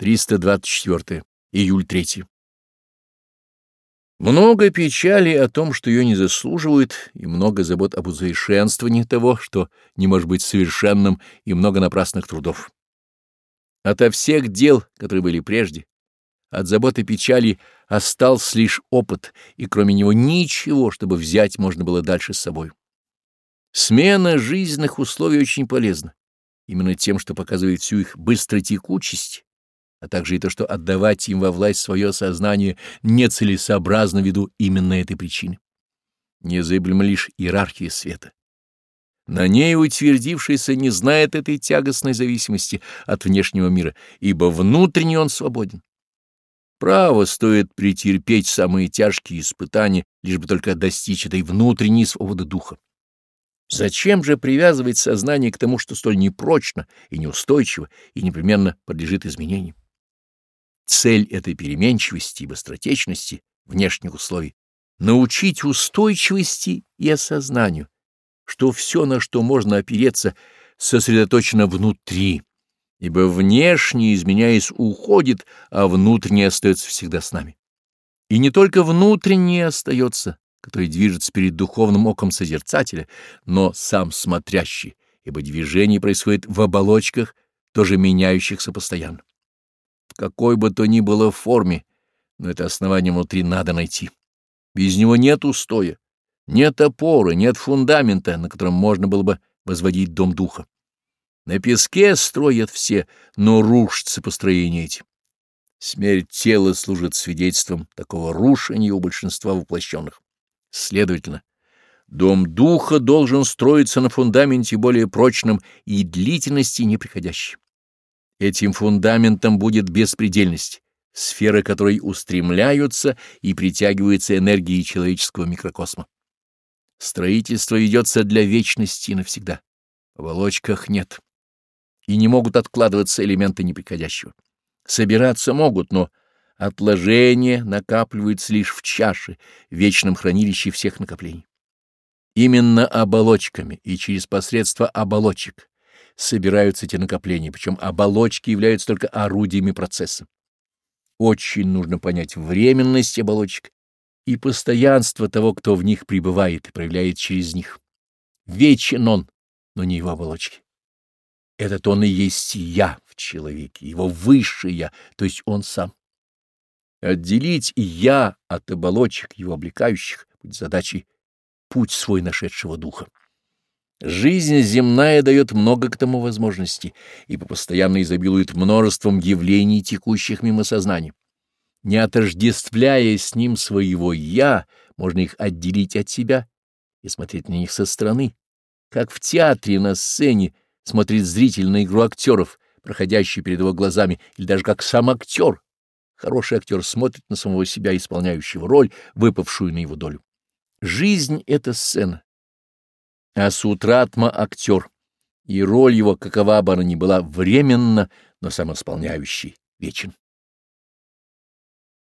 324 июль 3. Много печали о том, что ее не заслуживают, и много забот об усовершенствовании того, что не может быть совершенным, и много напрасных трудов. Ото всех дел, которые были прежде, от заботы печали остался лишь опыт, и кроме него ничего, чтобы взять можно было дальше с собой. Смена жизненных условий очень полезна, именно тем, что показывает всю их быстротекучесть а также и то, что отдавать им во власть свое сознание нецелесообразно ввиду именно этой причины. Незыблема лишь иерархия света. На ней утвердившийся не знает этой тягостной зависимости от внешнего мира, ибо внутренне он свободен. Право стоит претерпеть самые тяжкие испытания, лишь бы только достичь этой внутренней свободы духа. Зачем же привязывать сознание к тому, что столь непрочно и неустойчиво и непременно подлежит изменениям? Цель этой переменчивости и быстротечности внешних условий — научить устойчивости и осознанию, что все, на что можно опереться, сосредоточено внутри, ибо внешнее, изменяясь, уходит, а внутреннее остается всегда с нами. И не только внутреннее остается, которое движется перед духовным оком созерцателя, но сам смотрящий, ибо движение происходит в оболочках, тоже меняющихся постоянно какой бы то ни было в форме, но это основание внутри надо найти. Без него нет устоя, нет опоры, нет фундамента, на котором можно было бы возводить дом духа. На песке строят все, но рушится построение. эти. Смерть тела служит свидетельством такого рушения у большинства воплощенных. Следовательно, дом духа должен строиться на фундаменте более прочном и длительности неприходящем. Этим фундаментом будет беспредельность, сфера которой устремляются и притягиваются энергии человеческого микрокосма. Строительство ведется для вечности навсегда. В волочках нет. И не могут откладываться элементы неприходящего. Собираться могут, но отложение накапливается лишь в чаше, вечном хранилище всех накоплений. Именно оболочками и через посредство оболочек собираются эти накопления, причем оболочки являются только орудиями процесса. Очень нужно понять временность оболочек и постоянство того, кто в них пребывает и проявляет через них. Вечен он, но не его оболочки. Этот он и есть я в человеке, его высшее я, то есть он сам. Отделить я от оболочек, его облекающих, будет задачей путь свой нашедшего духа. Жизнь земная дает много к тому возможности ибо постоянно изобилует множеством явлений, текущих мимо сознания. Не отождествляя с ним своего «я», можно их отделить от себя и смотреть на них со стороны, как в театре на сцене смотрит зритель на игру актеров, проходящую перед его глазами, или даже как сам актер. Хороший актер смотрит на самого себя, исполняющего роль, выпавшую на его долю. Жизнь — это сцена а Асутратма актер, и роль его какова бы она ни была, временно, но самосполняющий, вечен.